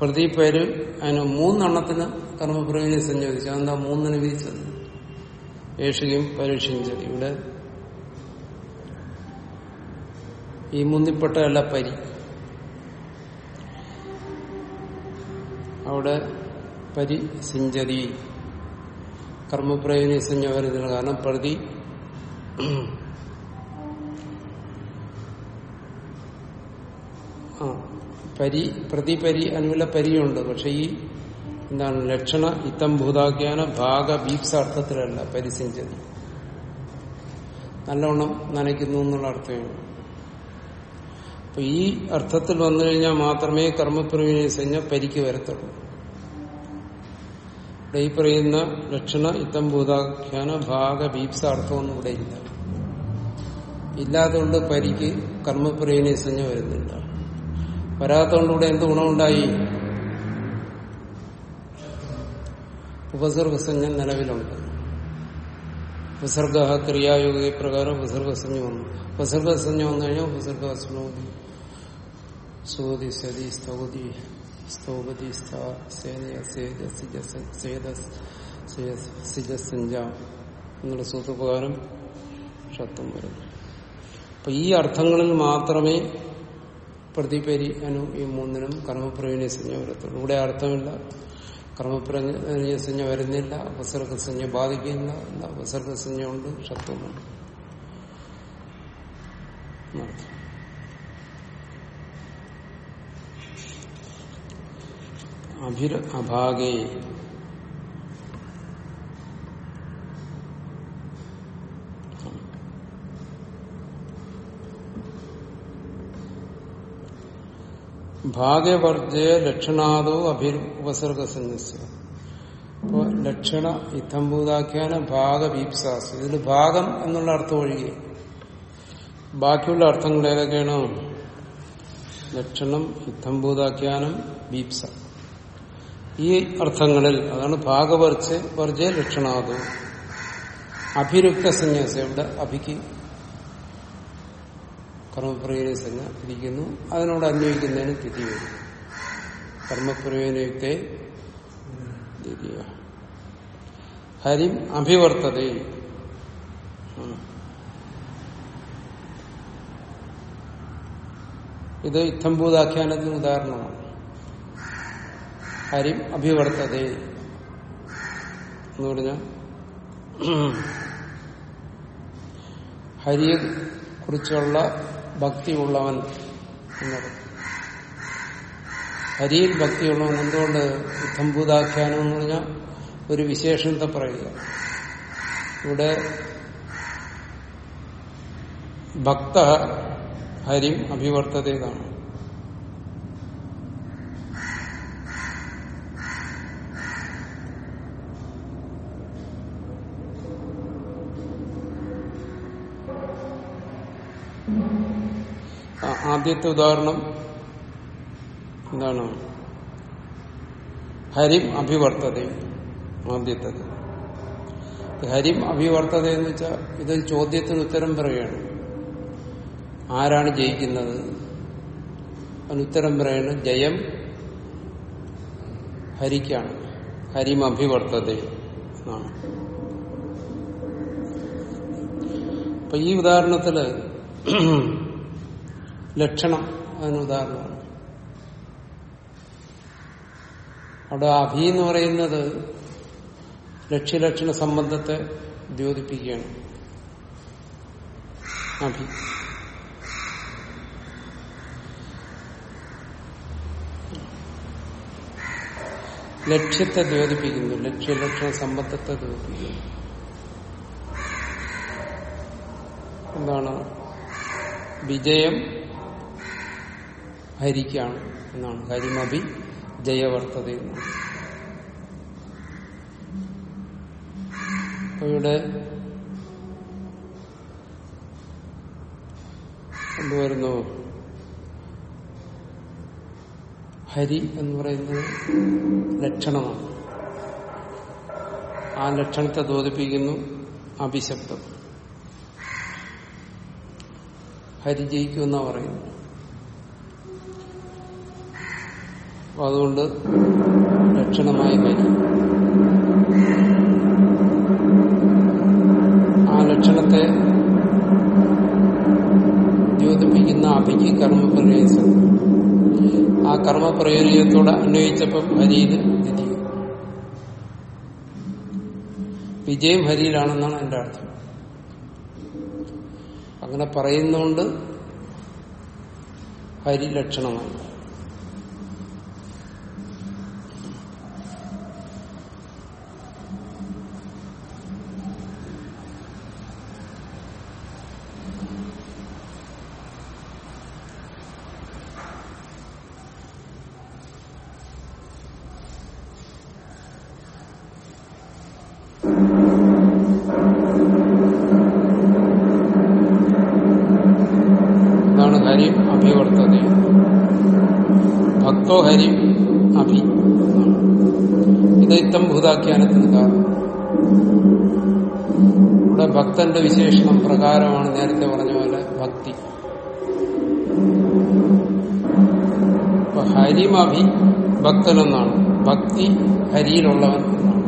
പ്രതിപേര് അതിന് മൂന്നെണ്ണത്തിന് കർമ്മപ്രയോജനം സംയോജിച്ചു അതെന്താ മൂന്നിന് വീച്ചത് യേശുകിം ചെടി ഇവിടെ ഈ മുന്നിപ്പെട്ടതല്ല പരി. അവിടെ പരി സിഞ്ചതി കർമ്മപ്രയോജന വരുന്നില്ല കാരണം പ്രതി പരി പ്രതിപരി അനുകൂല പരിയുണ്ട് പക്ഷെ ഈ എന്താണ് ലക്ഷണ ഇത്തം ഭൂതാഖ്യാന ഭാഗ ബീപ്സ അർത്ഥത്തിലല്ല പരിസഞ്ചത്. നല്ലവണ്ണം നനയ്ക്കുന്നു എന്നുള്ള അർത്ഥമാണ് അപ്പൊ ഈ അർത്ഥത്തിൽ വന്നു കഴിഞ്ഞാൽ മാത്രമേ കർമ്മപ്രവീണ പരിക്ക് വരത്തുള്ളൂ. ഇവിടെ ഈ പറയുന്ന ലക്ഷണ ഇത്തം ഭൂതാഖ്യാന ഭാഗ ബീപ്സ അർത്ഥമൊന്നും ഇവിടെ ഇല്ല. ഇല്ലാത്തതുകൊണ്ട് പരിക്ക് കർമ്മപ്രവീണ വരുന്നില്ല. വരാത്തതുകൊണ്ടിവിടെ എന്ത് ഗുണമുണ്ടായി? ഉപസർഗസഞ്ജ നിലവിലുണ്ട്. ഉപസർഗ ക്രിയായോഗ പ്രകാരം ഉപസർഗസഞ്ജ വന്നു. ഉപസർഗസഞ്ജ വന്നു കഴിഞ്ഞാൽ ഉപസർഗ സ്നോതി സോതി സതി സ്തൗതി സ്തൗപതി സിജസഞ്ജ എന്നുള്ള സൂത്രപ്രകാരം ഷത്വം വരുന്നു. അപ്പൊ ഈ അർത്ഥങ്ങളിൽ മാത്രമേ പ്രതിപരി അനു ഈ മൂന്നിനും കർമ്മപ്രവീണ സഞ്ജ വരത്തുള്ളൂ. ഇവിടെ അർത്ഥമില്ല. കർമ്മപ്രവീണ സഞ്ജ വരുന്നില്ല അപസർഗസഞ്ജ ബാധിക്കില്ല ഇല്ല ഉപസർഗസഞ്ജ ഉണ്ട് ഷത്വമുണ്ട് അഭിര അഭാഗേ ഭാഗ്യവർജയ ലക്ഷണാദോ അഭിർ അപ്പോ ലക്ഷണ ഇത്തംഭൂതാഖ്യാന ഭാഗവീപ്സാസ് ഇതിൽ ഭാഗം എന്നുള്ള അർത്ഥം ഒഴികെ. ബാക്കിയുള്ള അർത്ഥങ്ങൾ ഏതൊക്കെയാണ് ലക്ഷണം ഇത്തംഭൂതാഖ്യാനം വീപ്സ ഈ അർത്ഥങ്ങളിൽ അതാണ് ഭാഗവർജ വർജയ ലക്ഷണാദോ. അഭിരുക്ത സന്യാസം ഇവിടെ അഭിക്ക് കർമ്മപ്രയോജന തിരിക്കുന്നു അതിനോട് അന്വയിക്കുന്നതിന് തിരി വരും. കർമ്മപ്രയോജനയുക്തെ ഹരിം അഭിവർത്തത. ഇത് ഇത്തംഭൂതാഖ്യാനത്തിന് ഉദാഹരണമാണ്. ഹരിം അഭിവർത്തത എന്ന് പറഞ്ഞാൽ ഹരിയെ കുറിച്ചുള്ള ഭക്തിയുള്ളവൻ എന്നത് ഹരിയിൽ ഭക്തിയുള്ളവൻ എന്തുകൊണ്ട് ഇത്തംഭൂതാഖ്യാനം എന്ന് പറഞ്ഞാൽ ഒരു വിശേഷണത്തെ പറയുക. ഇവിടെ ഭക്ത ഹരിം അഭിവർത്തതയാണ് ആദ്യത്തെ ഉദാഹരണം എന്താണ് ഹരിം അഭിവർത്തത ആദ്യത്തത്. ഹരിം അഭിവർത്തത എന്ന് വെച്ചാൽ ഇത് ചോദ്യത്തിന് ഉത്തരം പറയുകയാണ്. ആരാണ് ജയിക്കുന്നത്? അതിനുത്തരം പറയാണ് ജയം ഹരിക്കാണ്. ഹരിം അഭിവർത്തത എന്നാണ്. അപ്പൊ ഈ ഉദാഹരണത്തിൽ ലക്ഷണം അതിന് ഉദാഹരണമാണ്. അവിടെ അഭി എന്ന് പറയുന്നത് ലക്ഷ്യലക്ഷണ സംബന്ധത്തെ ദ്യോതിപ്പിക്കുകയാണ്. അഭി. ലക്ഷ്യത്തെ ദ്യോതിപ്പിക്കുന്നു. ലക്ഷ്യലക്ഷണ സംബന്ധത്തെ ദ്യോതിപ്പിക്കുന്നു. എന്താണ്? വിജയം ഹരിക്കാണ് എന്നാണ്. ഹരിമഭി ജയവർത്തത ഇവിടെ കൊണ്ടുവരുന്നു ഹരി എന്ന് പറയുന്നത് ലക്ഷണമാണ്. ആ ലക്ഷണത്തെ തോതിപ്പിക്കുന്നു അഭിശബ്ദം. ഹരി ജയിക്കുമെന്നാ പറയുന്നു അപ്പൊ അതുകൊണ്ട് ലക്ഷണമായി വരും. ആ ലക്ഷണത്തെ ദ്യോതിപ്പിക്കുന്ന അഭിക്ക് കർമ്മപ്രവേശം ആ കർമ്മപ്രയോജനത്തോട് അന്വയിച്ചപ്പം ഹരിയിൽ ദ്വിതീയം വിജയം ഹരിയിലാണെന്നാണ് എന്റെ അർത്ഥം. അങ്ങനെ പറയുന്നുകൊണ്ട് ഹരി ലക്ഷണമാണ് ഭക്തന്റെ വിശേഷണം പ്രകാരമാണ് നേരത്തെ പറഞ്ഞ പോലെ ഭക്തി. ഇപ്പൊ ഹരിമഭി ഭക്തനെന്നാണ്. ഭക്തി ഹരിയിലുള്ളവൻ എന്നാണ്.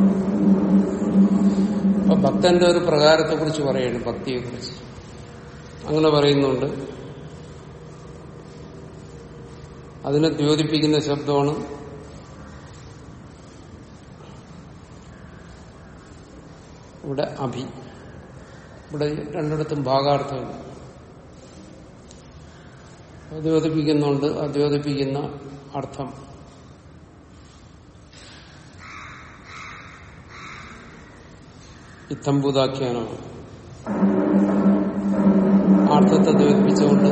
അപ്പൊ ഭക്തന്റെ ഒരു പ്രകാരത്തെ കുറിച്ച് പറയുന്നു ഭക്തിയെ കുറിച്ച് അങ്ങനെ പറയുന്നുണ്ട്. അതിനെ ദ്യോതിപ്പിക്കുന്ന ശബ്ദമാണ് ഇവിടെ അഭി. ഇവിടെ രണ്ടിടത്തും ഭാഗാർത്ഥം അധ്യോദിപ്പിക്കുന്നുണ്ട് അദ്യോതിപ്പിക്കുന്ന അർത്ഥം. ഇത്തംബൂതാഖ്യാനമാണ് ആർത്ഥത്തെ ദ്യോതിപ്പിച്ചുകൊണ്ട്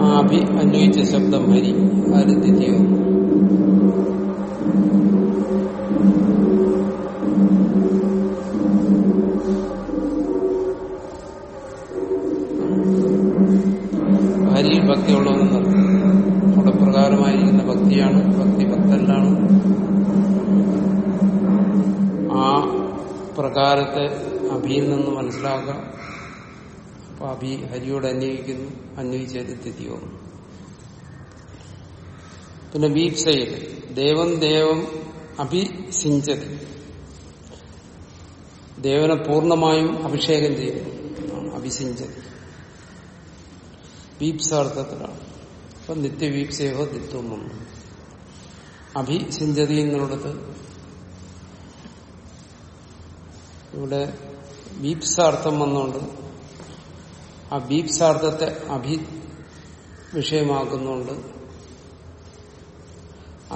ആ അഭി അന്വയിച്ച ശബ്ദം ഹരി അത് പ്രകാരത്തെ അഭിയിൽ നിന്ന് മനസ്സിലാക്കാം. അപ്പൊ അഭി ഹരിയോട് അന്വയിക്കുന്നു അന്വയിച്ചത് തിരിയോ പിന്നെ വീപ്സയിൽ ദേവം ദേവം അഭിസിഞ്ചതി ദേവനെ പൂർണമായും അഭിഷേകം ചെയ്യുന്നു അഭിസിഞ്ചത് വീപ്സാർത്ഥത്തിലാണ് അപ്പൊ നിത്യവീപ്സയോ വന്നു. അഭിസിഞ്ചതി എന്നുള്ളത് ഇവിടെ ബീപ്സാർത്ഥം വന്നുകൊണ്ട് ആ ബീപ്സാർത്ഥത്തെ അഭി വിഷയമാക്കുന്നുണ്ട്.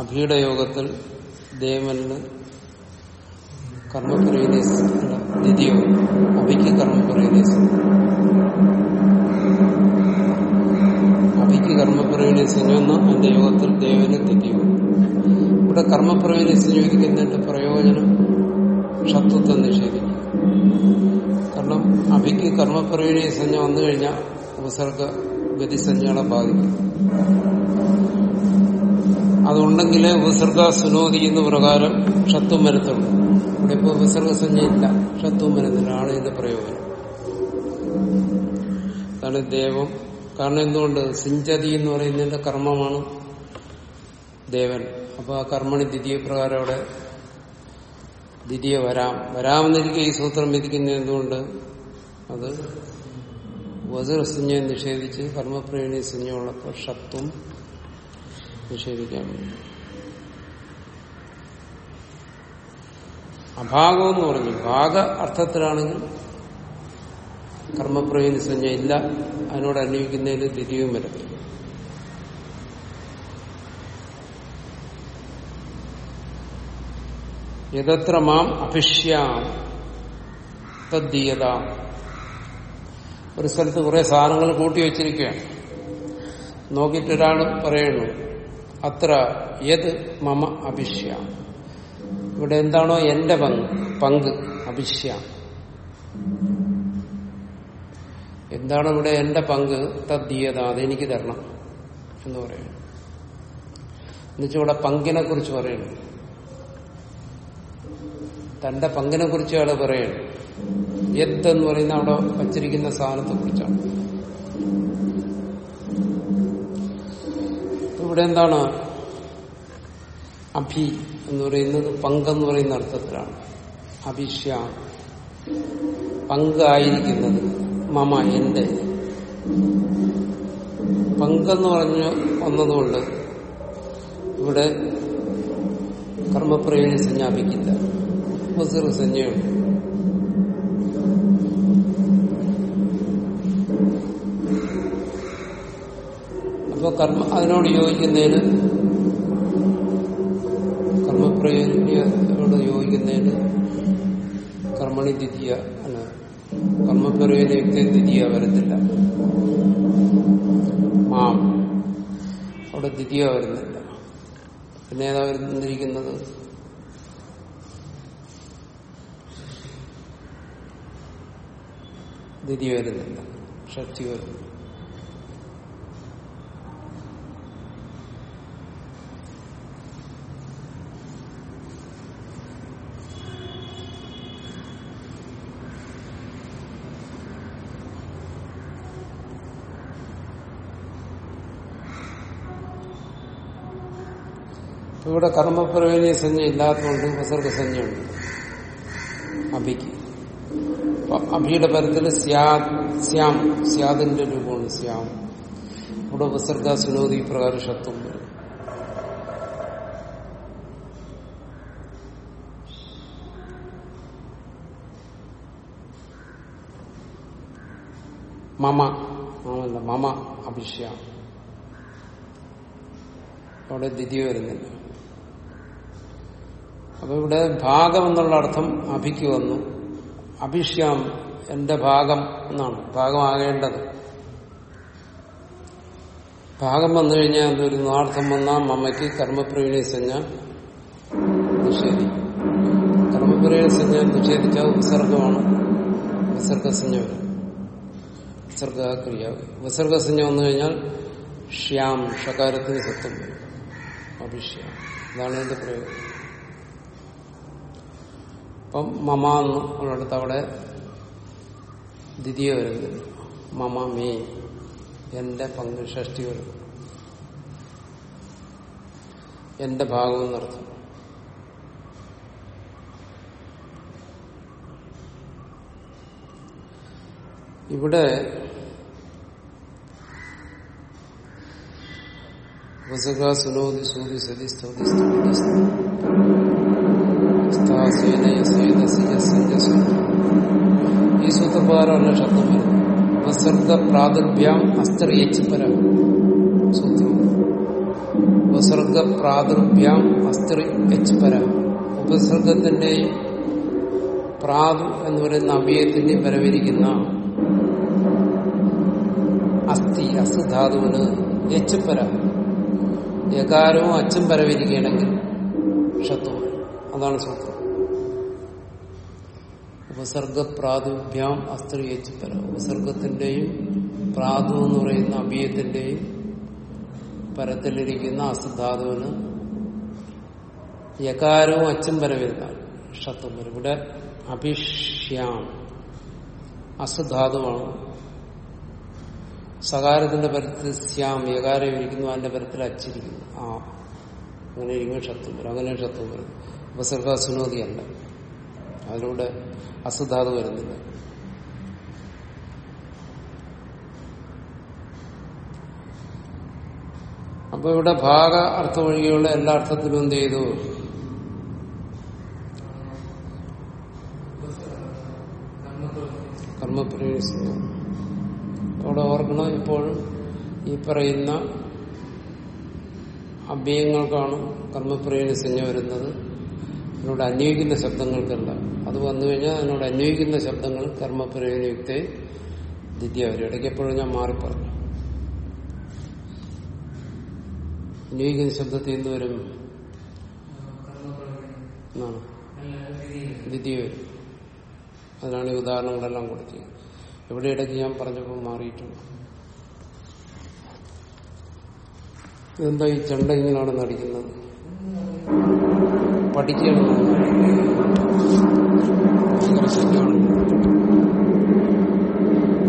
അഭിയുടെ യോഗത്തിൽ ദേവന് കർമ്മപ്രയോജന നിധിയോ അഭിക്ക് കർമ്മപ്രയോജന അഭിക്ക് കർമ്മപ്രയോജന എന്റെ യോഗത്തിൽ ദേവന് നിധിയോ ഇവിടെ കർമ്മപ്രയോജന സംയോജിക്കുന്നതിന്റെ പ്രയോജനം ഷത്വത്തെ നിഷേധിക്കും. കാരണം അഭിക്ക് കർമ്മപ്രവീണി സഞ്ജ വന്നു കഴിഞ്ഞാൽ ഉപസർഗ ഗതിസഞ്ജകളെ ബാധിക്കും. അതുണ്ടെങ്കിലേ ഉപസർഗ സുനോദി എന്ന പ്രകാരം ഷത്വം വരുത്തുള്ളൂ. ഇവിടെ ഇപ്പോൾ ഉപസർഗ സംജ്ഞയില്ല ഷത്വം വരുന്നില്ല ആണ് ഇതിന്റെ പ്രയോജനം. അതാണ് ദേവം. കാരണം എന്തുകൊണ്ട്? സിഞ്ചതി എന്ന് പറയുന്നതിന്റെ കർമ്മമാണ് ദേവൻ. അപ്പൊ ആ കർമ്മണി ദ്വിതീയ പ്രകാരം അവിടെ ദ്വിതീയ വരാം. വരാമെന്നിരിക്കെ ഈ സൂത്രം വിധിക്കുന്നത് എന്തുകൊണ്ട്? അത് വസുരസഞ്ജയെ നിഷേധിച്ച് കർമ്മപ്രേണി സഞ്ജയുള്ളപ്പോൾ ഷത്വം നിഷേധിക്കാൻ വേണ്ടി. അഭാഗം എന്ന് പറഞ്ഞു. ഭാഗ അർത്ഥത്തിലാണെങ്കിൽ കർമ്മപ്രേണി സഞ്ജ ഇല്ല. അതിനോട് അന്വയിക്കുന്നതിൽ ദ്വിതീയവും വരത്തില്ല. യഥത്ര മാം അഭിഷ്യാം. തദ്ദീയത. ഒരു സ്ഥലത്ത് കുറെ സാധനങ്ങൾ കൂട്ടി വെച്ചിരിക്കുകയാണ്. നോക്കിയിട്ട് പറയുന്നു അത്ര യത് മമ അഭിഷ്യാം. ഇവിടെ എന്താണോ എന്റെ പങ്ക് പങ്ക് അഭിഷ്യാം. എന്താണ് ഇവിടെ എന്റെ പങ്ക് തദ്ദീയത അതെനിക്ക് തരണം. എന്ന് പറയുന്നു. എന്നുവെച്ചാൽ ഇവിടെ പങ്കിനെ കുറിച്ച് പറയുന്നു. തന്റെ പങ്കിനെ കുറിച്ച് അയാൾ പറയണം. എത്ത് എന്ന് പറയുന്ന അവിടെ വച്ചിരിക്കുന്ന സാധനത്തെ കുറിച്ചാണ്. ഇവിടെ എന്താണ്? അഭി എന്ന് പറയുന്നത് പങ്കെന്ന് പറയുന്ന അർത്ഥത്തിലാണ്. അഭിഷ്യ. പങ്കായിരിക്കുന്നത് മമ എന്റെ. പങ്കെന്ന് പറഞ്ഞു വന്നതുകൊണ്ട് ഇവിടെ കർമ്മപ്രയോജന സഞ്ജാപിക്കില്ല ഉപസർഗ സഞ്ജയുണ്ട് അപ്പൊ കർമ്മ അതിനോട് യോജിക്കുന്നതിന് കർമ്മപ്രയോജനോട് യോജിക്കുന്നതിന് കർമ്മണി ദ്വിതീയ അല്ല കർമ്മപ്രയോജന യുക്തി വരത്തില്ല. മാം. അവിടെ ദ്വിതീയ വരുന്നില്ല. പിന്നെ ഏതാ വരുന്നിരിക്കുന്നത് ദ്വിതീയ വരുന്നില്ല ഷഷ്ടി വരുന്നു ഇവിടെ കർമ്മപ്രവേണീയ സഞ്ജ ഇല്ലാത്തതുകൊണ്ട് ഉപസർഗസഞ്ജയുണ്ട്. അഭിയുടെ പരത്തിൽ ശ്യാം സ്യാദിന്റെ രൂപമാണ് ശ്യാം ഇവിടെ ഉപസർഗ സുനോദി പ്രകാരം വരും. മമ ആണല്ല മമ അഭിഷ്യാം. അവിടെ ദ്വിതീയ വരുന്നില്ല. അപ്പൊ ഇവിടെ ഭാഗം എന്നുള്ള അർത്ഥം അഭിക്ക് വന്നു. അഭിഷ്യാം എന്റെ ഭാഗം എന്നാണ്. ഭാഗമാകേണ്ടത്. ഭാഗം വന്നു കഴിഞ്ഞാൽ അതൊരു നാർത്ഥം വന്നാൽ മമ്മയ്ക്ക് കർമ്മപ്രവീണി സഞ്ജ നിഷേധിക്കും. കർമ്മപ്രവീണി സഞ്ജ നിഷേധിച്ച ഉപസർഗമാണ്. വിസർഗസഞ്ജ വരും വിസർഗക്രിയ വിസർഗസഞ്ജ വന്നു കഴിഞ്ഞാൽ ഷ്യാം ഷകാരത്തിന് വരും. അഭിഷ്യാം ഇതാണ് എന്റെ പ്രയോഗം. അപ്പം മമ ഉള്ളിടത്ത് അവിടെ ദ്വിതീയ വരുന്നില്ല മമ മേ എന്റെ പങ്ക് ഷഷ്ടി വരും എന്റെ ഭാഗം എന്നർത്ഥം. ഇവിടെ വസക സുനോദി സൂതി സതി സ്തുതി സ്തുതി ഈ സൂത്രപ്രകാരമല്ല ശബ്ദം വരുന്നത് വസർഗ പ്രാദുർഭ്യാം അസ്ത്രീയച്ച് പരം സൂത്രം ഉപസർഗ പ്രാദുർഭ്യാം അസ്ത്രി എച്ച് പരം ഉപസർഗത്തിന്റെയും പ്രാദു എന്ന് പറയുന്ന അവയത്തിന്റെയും പരവരിക്കുന്ന അസ്ഥി അസ് ധാതുവിന് എച്ച് പരം യകാരവും അച്ചും പരവരിക്കുകയാണെങ്കിൽ ഷത്വം അതാണ് സൂത്രം ഉപസർഗ അസ്ത്രീയച്ചുപ്പര ഉപസർഗത്തിന്റെയും പ്രാതു എന്ന് പറയുന്ന അഭിയത്തിന്റെയും പരത്തിലിരിക്കുന്ന അസുധാതുവിന് യകാരവും അച്ഛൻ പരവില്ല ഷത്വം വരും. ഇവിടെ അഭിഷ്യാം. അസുധാതുവാണ് സകാരത്തിന്റെ പരത്തിൽ ശ്യാം യകാരം ഇരിക്കുന്നു അതിന്റെ പരത്തിൽ അച്ചിരിക്കുന്നു. ആ അങ്ങനെ ഇരിക്കുന്ന ഷത്വം വരും. അങ്ങനെ ഷത്വം വരും. ഉപസർഗ സുനോദിയല്ല അതിലൂടെ അസുധാതു വരുന്നില്ല അപ്പൊ ഇവിടെ ഭാഗ അർത്ഥം ഒഴികെയുള്ള എല്ലാ അർത്ഥത്തിലും എന്ത് ചെയ്തു? അവിടെ ഓർക്കണം ഇപ്പോഴും ഈ പറയുന്ന അഭ്യയങ്ങൾക്കാണ് കർമ്മപ്രയോജനസഞ്ജ വരുന്നത്. അതിനോട് അന്വേഷിക്കുന്ന ശബ്ദങ്ങൾക്കല്ല. അത് വന്നു കഴിഞ്ഞാൽ അതിനോട് അന്വയിക്കുന്ന ശബ്ദങ്ങൾ കർമ്മപ്രയോജനയുക്തെ. ദിദ്യ അവർ ഇടയ്ക്ക് എപ്പോഴും ഞാൻ മാറിപ്പറഞ്ഞു അന്വയിക്കുന്ന ശബ്ദത്തിൽ എന്ത് വരും. ദ്വിതീയ വരും. അതിനാണ് ഈ ഉദാഹരണങ്ങളെല്ലാം കൊടുത്തത്. ഇവിടെ ഇടയ്ക്ക് ഞാൻ പറഞ്ഞപ്പോൾ മാറിയിട്ടുണ്ട്. ഇതെന്താ ഈ ചെണ്ട ഇങ്ങനെയാണ് നടിക്കുന്നത്? പഠിക്കണം Gracias, Señor.